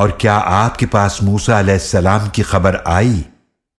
और क्या आपके पास मूसा सलाम की खबर आई?